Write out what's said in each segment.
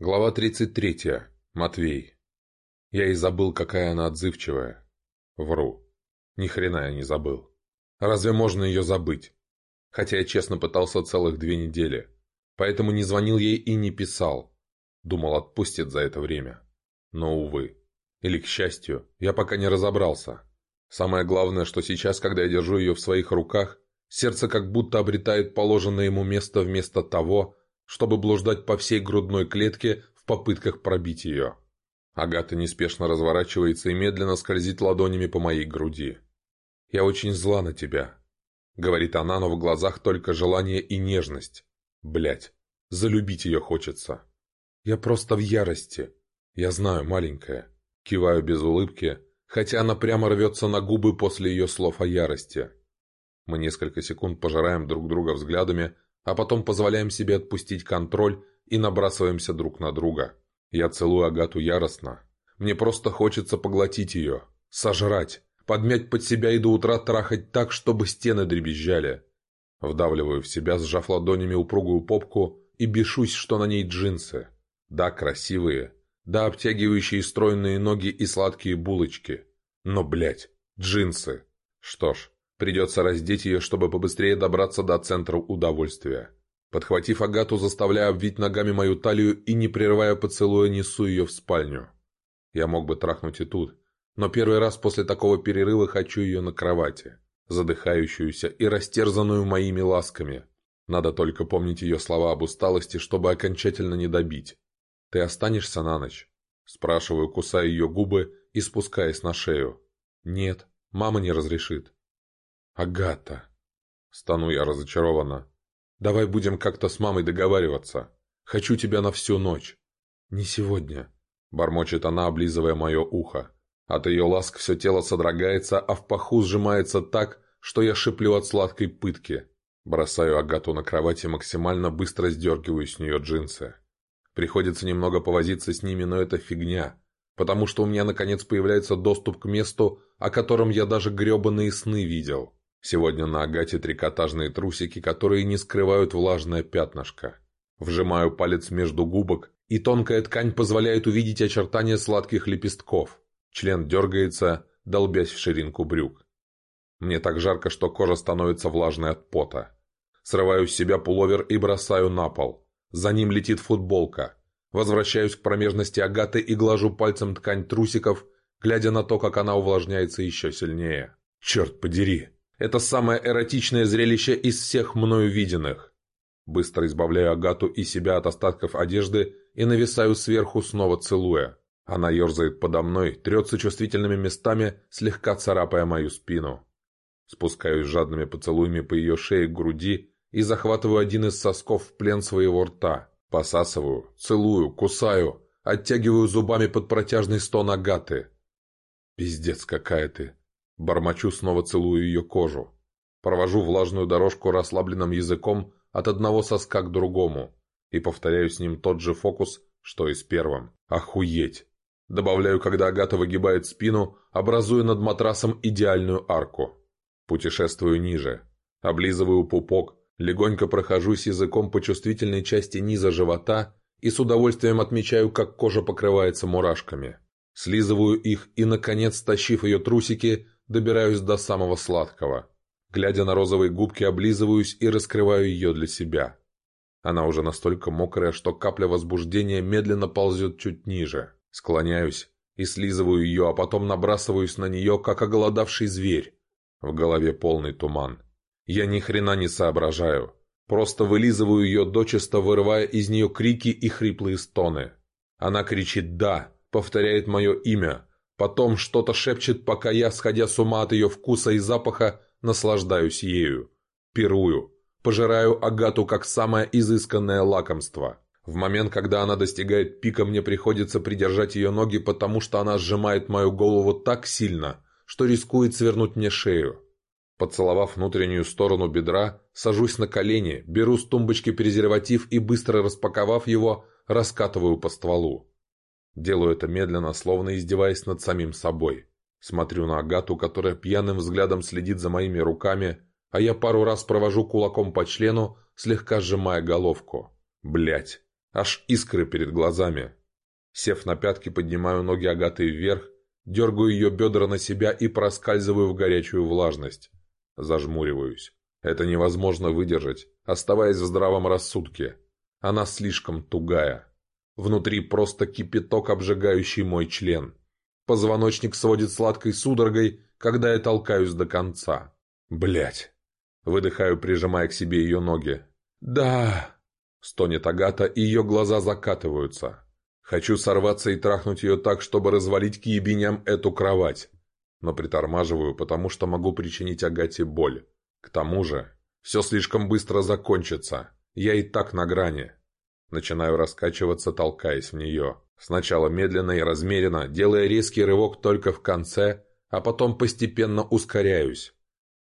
Глава 33. Матвей. Я и забыл, какая она отзывчивая. Вру. Ни хрена я не забыл. Разве можно ее забыть? Хотя я честно пытался целых две недели. Поэтому не звонил ей и не писал. Думал, отпустит за это время. Но, увы. Или, к счастью, я пока не разобрался. Самое главное, что сейчас, когда я держу ее в своих руках, сердце как будто обретает положенное ему место вместо того, чтобы блуждать по всей грудной клетке в попытках пробить ее. Агата неспешно разворачивается и медленно скользит ладонями по моей груди. «Я очень зла на тебя», — говорит она, но в глазах только желание и нежность. Блять, залюбить ее хочется. Я просто в ярости. Я знаю, маленькая. Киваю без улыбки, хотя она прямо рвется на губы после ее слов о ярости. Мы несколько секунд пожираем друг друга взглядами, а потом позволяем себе отпустить контроль и набрасываемся друг на друга. Я целую Агату яростно. Мне просто хочется поглотить ее, сожрать, подмять под себя и до утра трахать так, чтобы стены дребезжали. Вдавливаю в себя, сжав ладонями упругую попку, и бешусь, что на ней джинсы. Да, красивые. Да, обтягивающие стройные ноги и сладкие булочки. Но, блядь, джинсы. Что ж, Придется раздеть ее, чтобы побыстрее добраться до центра удовольствия. Подхватив Агату, заставляя обвить ногами мою талию и, не прерывая поцелуя, несу ее в спальню. Я мог бы трахнуть и тут, но первый раз после такого перерыва хочу ее на кровати, задыхающуюся и растерзанную моими ласками. Надо только помнить ее слова об усталости, чтобы окончательно не добить. «Ты останешься на ночь?» Спрашиваю, кусая ее губы и спускаясь на шею. «Нет, мама не разрешит». Агата. Стану я разочарована. Давай будем как-то с мамой договариваться. Хочу тебя на всю ночь. Не сегодня. Бормочет она, облизывая мое ухо. От ее ласк все тело содрогается, а в паху сжимается так, что я шиплю от сладкой пытки. Бросаю Агату на кровати и максимально быстро сдергиваю с нее джинсы. Приходится немного повозиться с ними, но это фигня, потому что у меня наконец появляется доступ к месту, о котором я даже гребаные сны видел. Сегодня на Агате трикотажные трусики, которые не скрывают влажное пятнышко. Вжимаю палец между губок, и тонкая ткань позволяет увидеть очертания сладких лепестков. Член дергается, долбясь в ширинку брюк. Мне так жарко, что кожа становится влажной от пота. Срываю с себя пуловер и бросаю на пол. За ним летит футболка. Возвращаюсь к промежности Агаты и глажу пальцем ткань трусиков, глядя на то, как она увлажняется еще сильнее. «Черт подери!» Это самое эротичное зрелище из всех мною виденных. Быстро избавляю Агату и себя от остатков одежды и нависаю сверху, снова целуя. Она ерзает подо мной, трется чувствительными местами, слегка царапая мою спину. Спускаюсь жадными поцелуями по ее шее к груди и захватываю один из сосков в плен своего рта. Посасываю, целую, кусаю, оттягиваю зубами под протяжный стон Агаты. «Пиздец, какая ты!» Бормочу снова целую ее кожу. Провожу влажную дорожку расслабленным языком от одного соска к другому и повторяю с ним тот же фокус, что и с первым. Охуеть! Добавляю, когда Агата выгибает спину, образуя над матрасом идеальную арку. Путешествую ниже. Облизываю пупок, легонько прохожусь языком по чувствительной части низа живота и с удовольствием отмечаю, как кожа покрывается мурашками. Слизываю их и, наконец, тащив ее трусики, добираюсь до самого сладкого. Глядя на розовые губки, облизываюсь и раскрываю ее для себя. Она уже настолько мокрая, что капля возбуждения медленно ползет чуть ниже. Склоняюсь и слизываю ее, а потом набрасываюсь на нее, как оголодавший зверь. В голове полный туман. Я ни хрена не соображаю. Просто вылизываю ее дочисто, вырывая из нее крики и хриплые стоны. Она кричит «да», повторяет мое имя, Потом что-то шепчет, пока я, сходя с ума от ее вкуса и запаха, наслаждаюсь ею. Пирую. Пожираю Агату как самое изысканное лакомство. В момент, когда она достигает пика, мне приходится придержать ее ноги, потому что она сжимает мою голову так сильно, что рискует свернуть мне шею. Поцеловав внутреннюю сторону бедра, сажусь на колени, беру с тумбочки презерватив и, быстро распаковав его, раскатываю по стволу делаю это медленно, словно издеваясь над самим собой. Смотрю на Агату, которая пьяным взглядом следит за моими руками, а я пару раз провожу кулаком по члену, слегка сжимая головку. Блять, аж искры перед глазами. Сев на пятки, поднимаю ноги Агаты вверх, дергаю ее бедра на себя и проскальзываю в горячую влажность. Зажмуриваюсь. Это невозможно выдержать, оставаясь в здравом рассудке. Она слишком тугая. Внутри просто кипяток, обжигающий мой член. Позвоночник сводит сладкой судорогой, когда я толкаюсь до конца. Блять. Выдыхаю, прижимая к себе ее ноги. «Да!» — стонет Агата, и ее глаза закатываются. Хочу сорваться и трахнуть ее так, чтобы развалить к ебеням эту кровать. Но притормаживаю, потому что могу причинить Агате боль. К тому же, все слишком быстро закончится. Я и так на грани. Начинаю раскачиваться, толкаясь в нее. Сначала медленно и размеренно, делая резкий рывок только в конце, а потом постепенно ускоряюсь.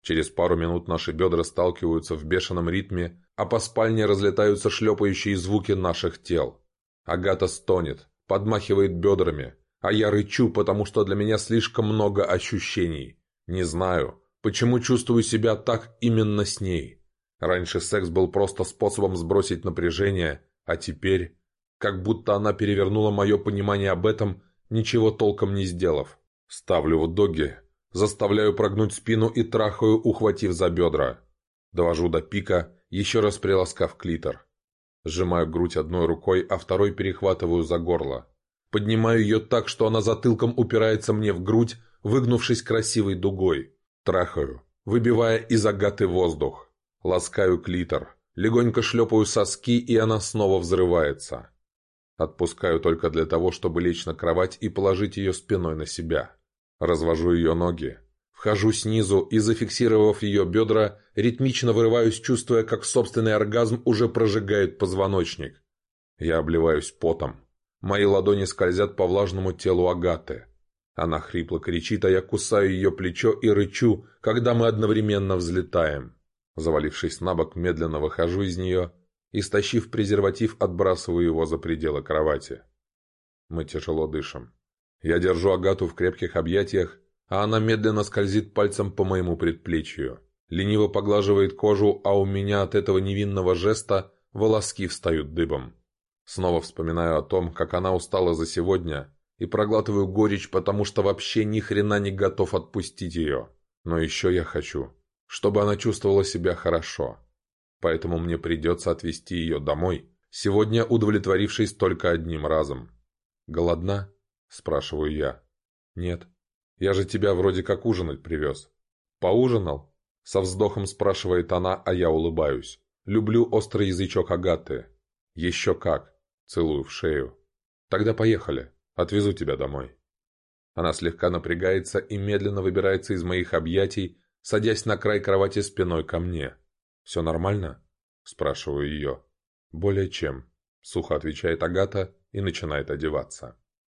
Через пару минут наши бедра сталкиваются в бешеном ритме, а по спальне разлетаются шлепающие звуки наших тел. Агата стонет, подмахивает бедрами, а я рычу, потому что для меня слишком много ощущений. Не знаю, почему чувствую себя так именно с ней. Раньше секс был просто способом сбросить напряжение – а теперь, как будто она перевернула мое понимание об этом, ничего толком не сделав. Ставлю в доги, заставляю прогнуть спину и трахаю, ухватив за бедра. Довожу до пика, еще раз приласкав клитор. Сжимаю грудь одной рукой, а второй перехватываю за горло. Поднимаю ее так, что она затылком упирается мне в грудь, выгнувшись красивой дугой. Трахаю, выбивая из агаты воздух. Ласкаю клитор. Легонько шлепаю соски, и она снова взрывается. Отпускаю только для того, чтобы лечь на кровать и положить ее спиной на себя. Развожу ее ноги. Вхожу снизу и, зафиксировав ее бедра, ритмично вырываюсь, чувствуя, как собственный оргазм уже прожигает позвоночник. Я обливаюсь потом. Мои ладони скользят по влажному телу Агаты. Она хрипло кричит, а я кусаю ее плечо и рычу, когда мы одновременно взлетаем. Завалившись на бок, медленно выхожу из нее и, стащив презерватив, отбрасываю его за пределы кровати. Мы тяжело дышим. Я держу Агату в крепких объятиях, а она медленно скользит пальцем по моему предплечью. Лениво поглаживает кожу, а у меня от этого невинного жеста волоски встают дыбом. Снова вспоминаю о том, как она устала за сегодня, и проглатываю горечь, потому что вообще ни хрена не готов отпустить ее. Но еще я хочу, чтобы она чувствовала себя хорошо. Поэтому мне придется отвезти ее домой, сегодня удовлетворившись только одним разом. «Голодна?» – спрашиваю я. «Нет. Я же тебя вроде как ужинать привез». «Поужинал?» – со вздохом спрашивает она, а я улыбаюсь. «Люблю острый язычок Агаты». «Еще как!» – целую в шею. «Тогда поехали. Отвезу тебя домой». Она слегка напрягается и медленно выбирается из моих объятий, садясь на край кровати спиной ко мне. «Все нормально?» – спрашиваю ее. «Более чем», – сухо отвечает Агата и начинает одеваться.